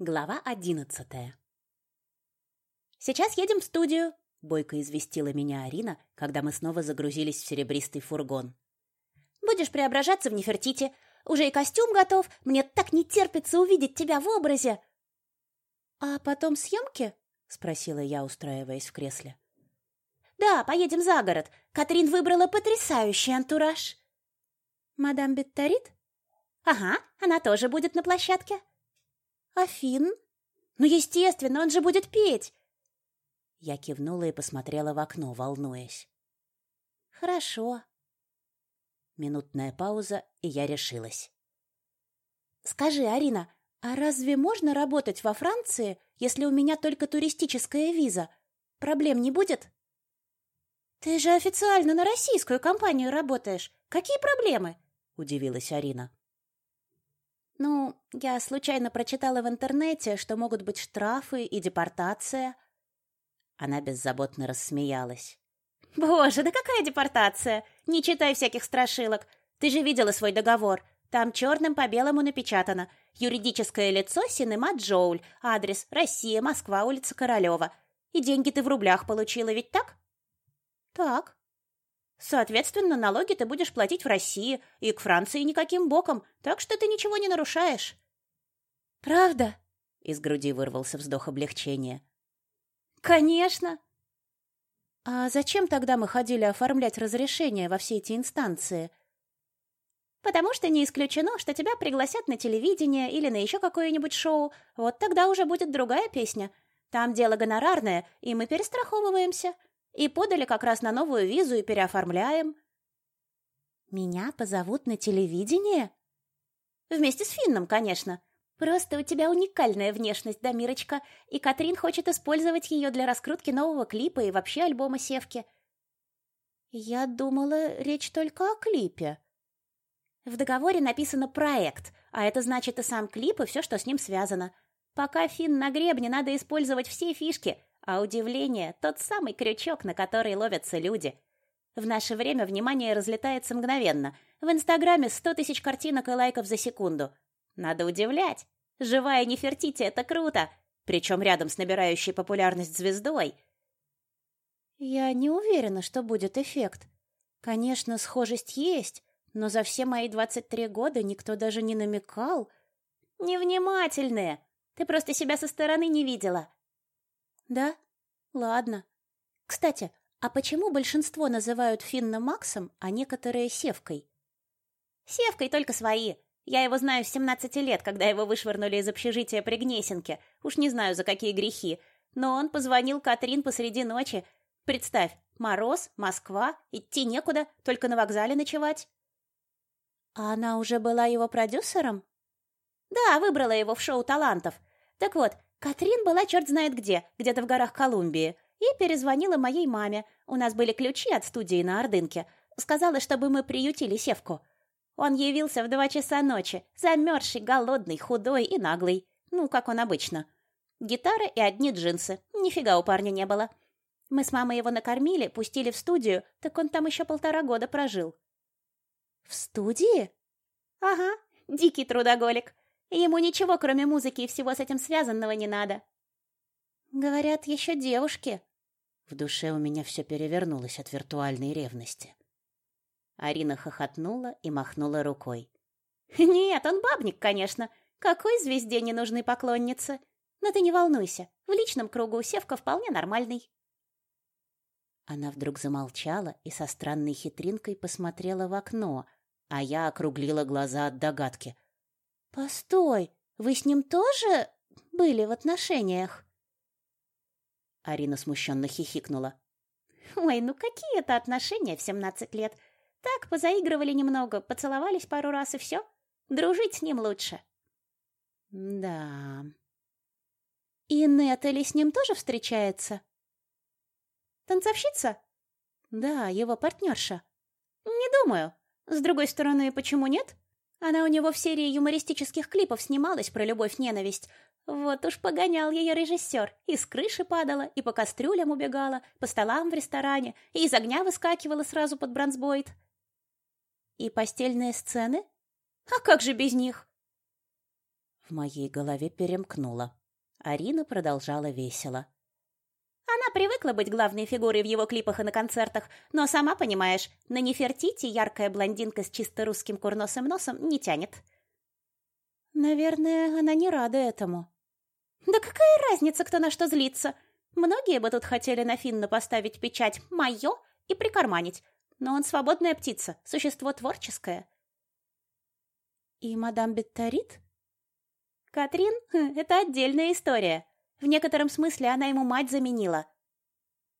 Глава одиннадцатая. «Сейчас едем в студию», — бойко известила меня Арина, когда мы снова загрузились в серебристый фургон. «Будешь преображаться в Нефертити. Уже и костюм готов. Мне так не терпится увидеть тебя в образе». «А потом съемки?» — спросила я, устраиваясь в кресле. «Да, поедем за город. Катрин выбрала потрясающий антураж». «Мадам Бетторит?» «Ага, она тоже будет на площадке». А Финн? Ну, естественно, он же будет петь. Я кивнула и посмотрела в окно, волнуясь. Хорошо. Минутная пауза, и я решилась. Скажи, Арина, а разве можно работать во Франции, если у меня только туристическая виза? Проблем не будет? Ты же официально на российскую компанию работаешь. Какие проблемы? удивилась Арина. Ну, я случайно прочитала в интернете, что могут быть штрафы и депортация. Она беззаботно рассмеялась. Боже, да какая депортация? Не читай всяких страшилок. Ты же видела свой договор. Там черным по белому напечатано: юридическое лицо Синема Джоуль, адрес Россия, Москва, улица Королева. И деньги ты в рублях получила, ведь так? Так. Соответственно, налоги ты будешь платить в России и к Франции никаким боком, так что ты ничего не нарушаешь. Правда? Из груди вырвался вздох облегчения. Конечно. А зачем тогда мы ходили оформлять разрешение во все эти инстанции? Потому что не исключено, что тебя пригласят на телевидение или на еще какое-нибудь шоу. Вот тогда уже будет другая песня. Там дело гонорарное, и мы перестраховываемся. И подали как раз на новую визу и переоформляем. Меня позовут на телевидение? Вместе с Финном, конечно. Просто у тебя уникальная внешность, Дамирочка, и Катрин хочет использовать ее для раскрутки нового клипа и вообще альбома Севки. Я думала, речь только о клипе. В договоре написано «проект», а это значит и сам клип, и все, что с ним связано. Пока Финн на гребне, надо использовать все фишки, а удивление — тот самый крючок, на который ловятся люди. В наше время внимание разлетается мгновенно. В Инстаграме сто тысяч картинок и лайков за секунду. Надо удивлять. Живая Нефертити — это круто. Причем рядом с набирающей популярность звездой. Я не уверена, что будет эффект. Конечно, схожесть есть, но за все мои 23 года никто даже не намекал. Невнимательные. Ты просто себя со стороны не видела. Да? Ладно. Кстати, а почему большинство называют Финна Максом, а некоторые Севкой? Севкой только свои. Я его знаю с 17 лет, когда его вышвырнули из общежития при Гнесинке. Уж не знаю, за какие грехи. Но он позвонил Катрин посреди ночи. Представь, мороз, Москва, идти некуда, только на вокзале ночевать. А она уже была его продюсером? Да, выбрала его в шоу талантов. Так вот, Катрин была черт знает где, где-то в горах Колумбии, и перезвонила моей маме. У нас были ключи от студии на Ордынке. Сказала, чтобы мы приютили Севку. Он явился в два часа ночи, замерзший, голодный, худой и наглый. Ну, как он обычно. Гитара и одни джинсы. Нифига у парня не было. Мы с мамой его накормили, пустили в студию, так он там еще полтора года прожил. В студии? Ага, дикий трудоголик. Ему ничего, кроме музыки и всего с этим связанного, не надо. Говорят, еще девушки. В душе у меня все перевернулось от виртуальной ревности. Арина хохотнула и махнула рукой. Нет, он бабник, конечно. Какой звезде не нужны поклонницы? Но ты не волнуйся. В личном кругу Севка вполне нормальный. Она вдруг замолчала и со странной хитринкой посмотрела в окно, а я округлила глаза от догадки. Постой, вы с ним тоже были в отношениях? Арина смущенно хихикнула. Ой, ну какие это отношения в семнадцать лет? Так, позаигрывали немного, поцеловались пару раз и все. Дружить с ним лучше. Да. И Нетали с ним тоже встречается? Танцовщица? Да, его партнерша. Не думаю. С другой стороны, почему нет? Она у него в серии юмористических клипов снималась про любовь-ненависть. Вот уж погонял ее режиссер. И с крыши падала, и по кастрюлям убегала, по столам в ресторане, и из огня выскакивала сразу под бронзбойт. И постельные сцены? А как же без них? В моей голове перемкнуло. Арина продолжала весело. Она привыкла быть главной фигурой в его клипах и на концертах, но сама понимаешь, на Нефертити яркая блондинка с чисто русским курносым носом не тянет. Наверное, она не рада этому. Да какая разница, кто на что злится? Многие бы тут хотели на Финна поставить печать «моё» и прикарманить, но он свободная птица, существо творческое. И мадам Бетторит? Катрин — это отдельная история. В некотором смысле она ему мать заменила.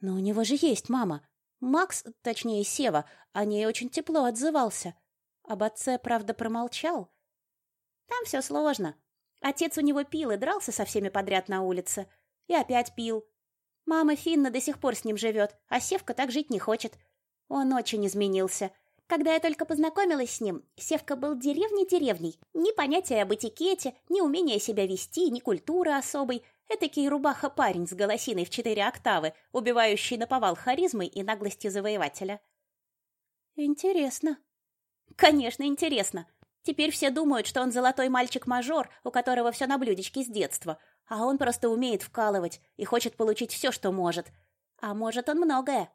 Но у него же есть мама. Макс, точнее Сева, о ней очень тепло отзывался. Об отце, правда, промолчал. Там все сложно. Отец у него пил и дрался со всеми подряд на улице. И опять пил. Мама Финна до сих пор с ним живет, а Севка так жить не хочет. Он очень изменился. Когда я только познакомилась с ним, Севка был деревней-деревней. Ни понятия об этикете, ни умения себя вести, ни культуры особой. Этакий рубаха-парень с голосиной в четыре октавы, убивающий наповал харизмой и наглостью завоевателя. Интересно. Конечно, интересно. Теперь все думают, что он золотой мальчик-мажор, у которого все на блюдечке с детства, а он просто умеет вкалывать и хочет получить все, что может. А может он многое.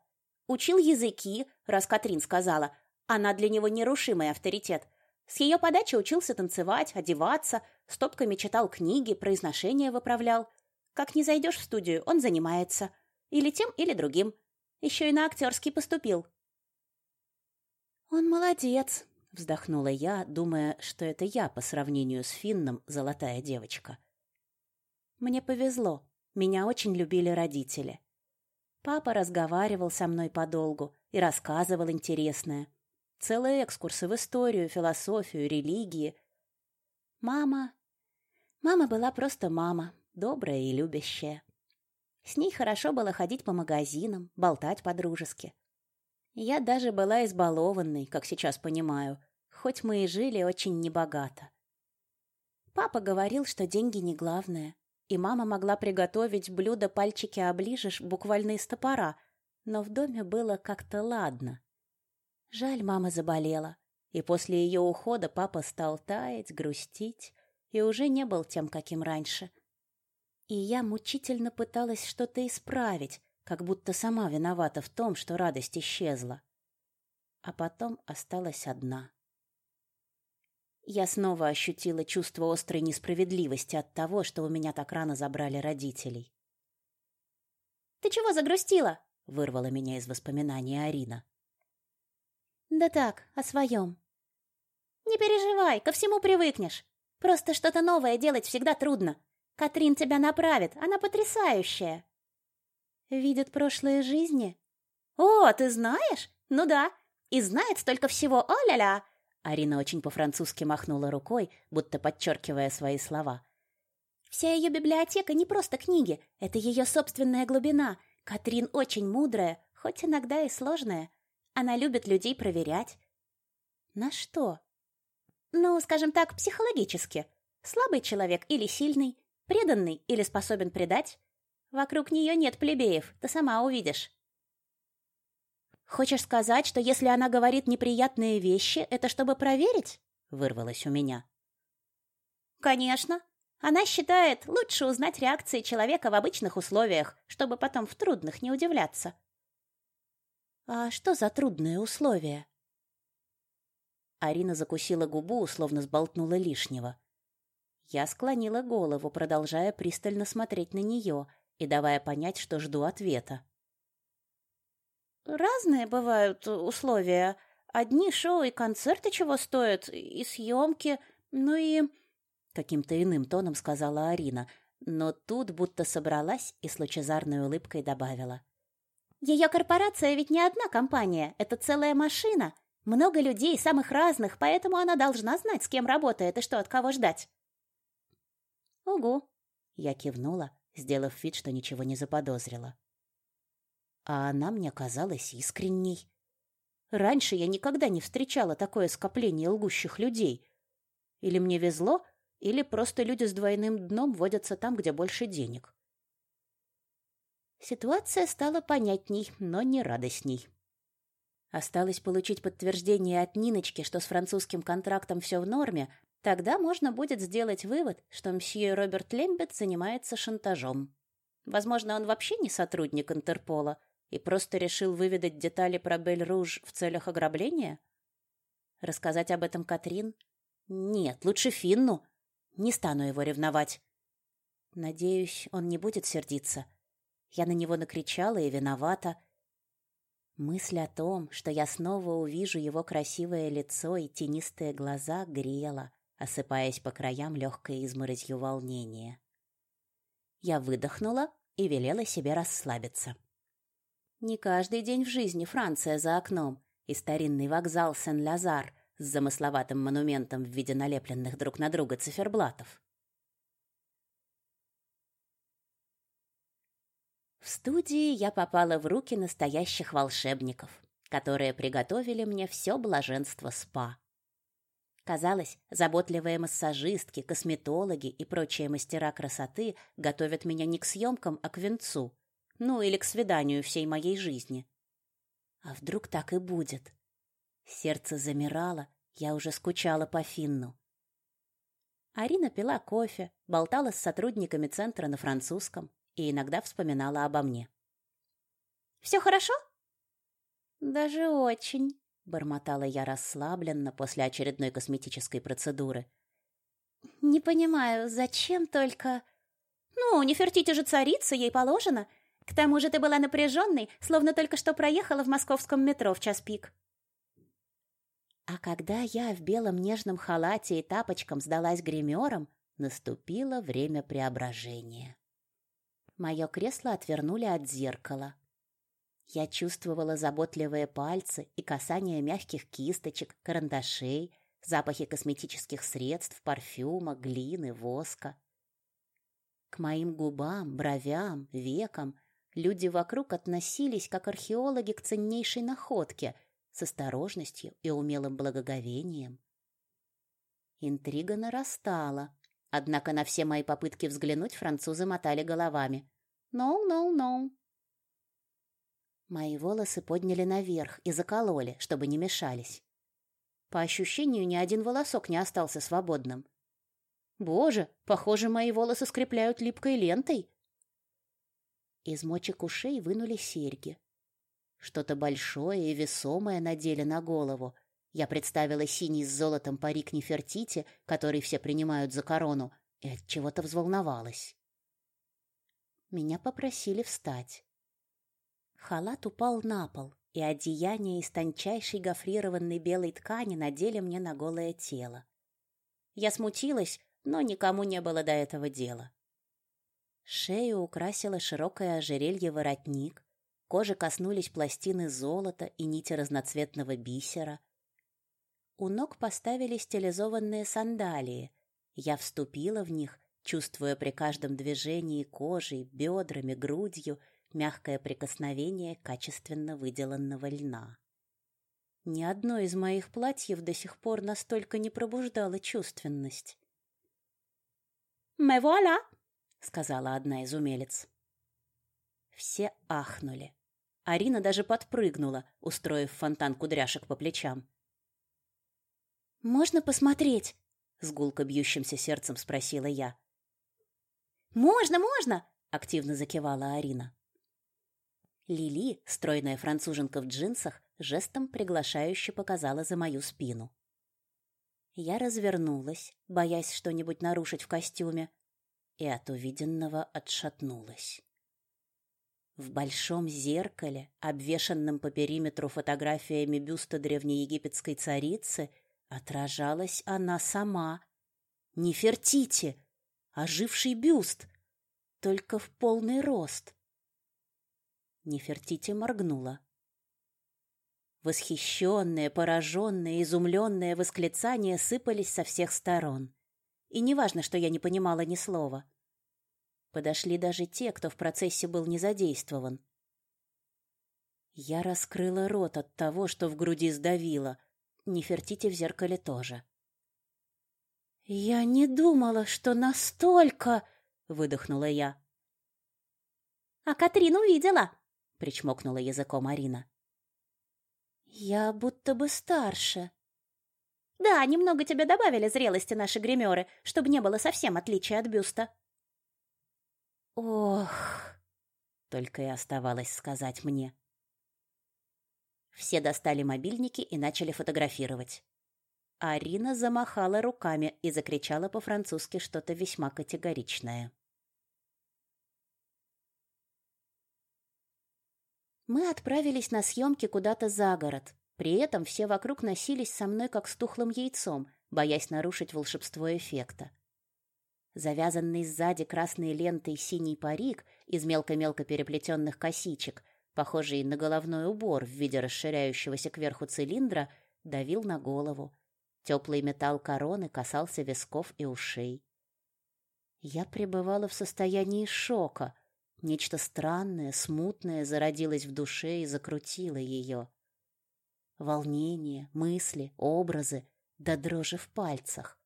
Учил языки, раз Катрин сказала. Она для него нерушимый авторитет. С ее подачи учился танцевать, одеваться, стопками читал книги, произношения выправлял. Как не зайдешь в студию, он занимается. Или тем, или другим. Еще и на актерский поступил. «Он молодец», Вздохнула я, думая, что это я по сравнению с Финном золотая девочка. Мне повезло. Меня очень любили родители. Папа разговаривал со мной подолгу и рассказывал интересное. Целые экскурсы в историю, философию, религии. Мама... Мама была просто мама, добрая и любящая. С ней хорошо было ходить по магазинам, болтать по-дружески. Я даже была избалованной, как сейчас понимаю, хоть мы и жили очень небогато. Папа говорил, что деньги не главное, и мама могла приготовить блюдо пальчики оближешь буквально из топора, но в доме было как-то ладно. Жаль, мама заболела, и после ее ухода папа стал таять, грустить и уже не был тем, каким раньше. И я мучительно пыталась что-то исправить, как будто сама виновата в том, что радость исчезла. А потом осталась одна. Я снова ощутила чувство острой несправедливости от того, что у меня так рано забрали родителей. «Ты чего загрустила?» — вырвала меня из воспоминаний Арина. «Да так, о своем». «Не переживай, ко всему привыкнешь. Просто что-то новое делать всегда трудно. Катрин тебя направит, она потрясающая». Видит прошлые жизни? О, ты знаешь? Ну да. И знает столько всего. О-ля-ля. Арина очень по-французски махнула рукой, будто подчеркивая свои слова. Вся ее библиотека не просто книги, это ее собственная глубина. Катрин очень мудрая, хоть иногда и сложная. Она любит людей проверять. На что? Ну, скажем так, психологически. Слабый человек или сильный, преданный или способен предать, Вокруг нее нет плебеев, ты сама увидишь. Хочешь сказать, что если она говорит неприятные вещи, это чтобы проверить? Вырвалось у меня. Конечно. Она считает, лучше узнать реакции человека в обычных условиях, чтобы потом в трудных не удивляться. А что за трудные условия? Арина закусила губу, словно сболтнула лишнего. Я склонила голову, продолжая пристально смотреть на нее — и давая понять, что жду ответа. Разные бывают условия. Одни шоу и концерты чего стоят, и съемки, ну и... Каким-то иным тоном сказала Арина, но тут будто собралась и с лучезарной улыбкой добавила. Ее корпорация ведь не одна компания, это целая машина. Много людей, самых разных, поэтому она должна знать, с кем работает и что от кого ждать. Угу. Я кивнула, сделав вид, что ничего не заподозрила. А она мне казалась искренней. Раньше я никогда не встречала такое скопление лгущих людей. Или мне везло, или просто люди с двойным дном водятся там, где больше денег. Ситуация стала понятней, но не радостней. Осталось получить подтверждение от Ниночки, что с французским контрактом все в норме, Тогда можно будет сделать вывод, что мсье Роберт Лембет занимается шантажом. Возможно, он вообще не сотрудник Интерпола и просто решил выведать детали про Бель-Руж в целях ограбления? Рассказать об этом Катрин? Нет, лучше Финну. Не стану его ревновать. Надеюсь, он не будет сердиться. Я на него накричала и виновата. Мысль о том, что я снова увижу его красивое лицо и тенистые глаза, грела, осыпаясь по краям легкой изморозью волнения. Я выдохнула и велела себе расслабиться. Не каждый день в жизни Франция за окном и старинный вокзал Сен-Лазар с замысловатым монументом в виде налепленных друг на друга циферблатов. В студии я попала в руки настоящих волшебников, которые приготовили мне все блаженство спа. Казалось, заботливые массажистки, косметологи и прочие мастера красоты готовят меня не к съемкам, а к венцу, ну или к свиданию всей моей жизни. А вдруг так и будет? Сердце замирало, я уже скучала по Финну. Арина пила кофе, болтала с сотрудниками центра на французском и иногда вспоминала обо мне. «Все хорошо?» «Даже очень», — бормотала я расслабленно после очередной косметической процедуры. «Не понимаю, зачем только...» «Ну, не фертите же царица, ей положено. К тому же ты была напряженной, словно только что проехала в московском метро в час пик». А когда я в белом нежном халате и тапочкам сдалась гримерам, наступило время преображения. Мое кресло отвернули от зеркала. Я чувствовала заботливые пальцы и касание мягких кисточек, карандашей, запахи косметических средств, парфюма, глины, воска. К моим губам, бровям, векам люди вокруг относились, как археологи к ценнейшей находке, с осторожностью и умелым благоговением. Интрига нарастала, однако на все мои попытки взглянуть французы мотали головами. «No, no, no». Мои волосы подняли наверх и закололи, чтобы не мешались. По ощущению, ни один волосок не остался свободным. Боже, похоже, мои волосы скрепляют липкой лентой. Из мочек ушей вынули серьги. Что-то большое и весомое надели на голову. Я представила синий с золотом парик Нефертити, который все принимают за корону, и от чего-то взволновалась. Меня попросили встать. Халат упал на пол, и одеяние из тончайшей гофрированной белой ткани надели мне на голое тело. Я смутилась, но никому не было до этого дела. Шею украсило широкое ожерелье-воротник, кожи коснулись пластины золота и нити разноцветного бисера. У ног поставили стилизованные сандалии. Я вступила в них чувствуя при каждом движении кожей, бедрами, грудью мягкое прикосновение качественно выделанного льна. Ни одно из моих платьев до сих пор настолько не пробуждало чувственность. «Mais voilà!» — сказала одна из умелец. Все ахнули. Арина даже подпрыгнула, устроив фонтан кудряшек по плечам. «Можно посмотреть?» — с гулко бьющимся сердцем спросила я. «Можно, можно!» — активно закивала Арина. Лили, стройная француженка в джинсах, жестом приглашающе показала за мою спину. Я развернулась, боясь что-нибудь нарушить в костюме, и от увиденного отшатнулась. В большом зеркале, обвешанном по периметру фотографиями бюста древнеегипетской царицы, отражалась она сама. Нефертити, оживший бюст, только в полный рост. Нефертити моргнула. Восхищенные, пораженные, изумленные восклицания сыпались со всех сторон. И неважно, что я не понимала ни слова. Подошли даже те, кто в процессе был не задействован. Я раскрыла рот от того, что в груди сдавило. Нефертити в зеркале тоже. «Я не думала, что настолько...» — выдохнула я. «А Катрин увидела!» — причмокнула языком Арина. «Я будто бы старше». Да, немного тебе добавили зрелости наши гримеры, чтобы не было совсем отличия от бюста. Ох, только и оставалось сказать мне. Все достали мобильники и начали фотографировать. Арина замахала руками и закричала по-французски что-то весьма категоричное. Мы отправились на съемки куда-то за город. При этом все вокруг носились со мной как с тухлым яйцом, боясь нарушить волшебство эффекта. Завязанный сзади красной лентой синий парик из мелко-мелко переплетенных косичек, похожий на головной убор в виде расширяющегося кверху цилиндра, давил на голову. Теплый металл короны касался висков и ушей. Я пребывала в состоянии шока. Нечто странное, смутное зародилось в душе и закрутило ее. Волнение, мысли, образы, да дрожи в пальцах.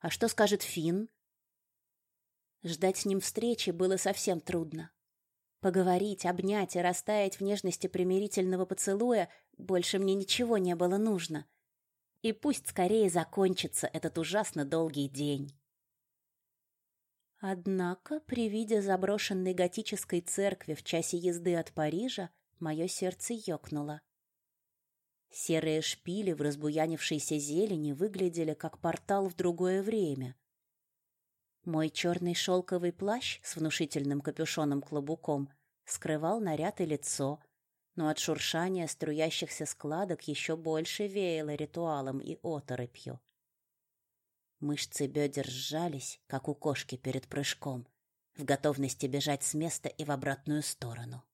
А что скажет Финн? Ждать с ним встречи было совсем трудно. Поговорить, обнять и растаять в нежности примирительного поцелуя больше мне ничего не было нужно. И пусть скорее закончится этот ужасно долгий день. Однако при виде заброшенной готической церкви в часе езды от Парижа мое сердце ёкнуло. Серые шпили в разбуянившейся зелени выглядели как портал в другое время. Мой черный шелковый плащ с внушительным капюшоном-клобуком скрывал наряд и лицо, но от шуршания струящихся складок еще больше веяло ритуалом и оторопью. Мышцы бедер сжались, как у кошки перед прыжком, в готовности бежать с места и в обратную сторону.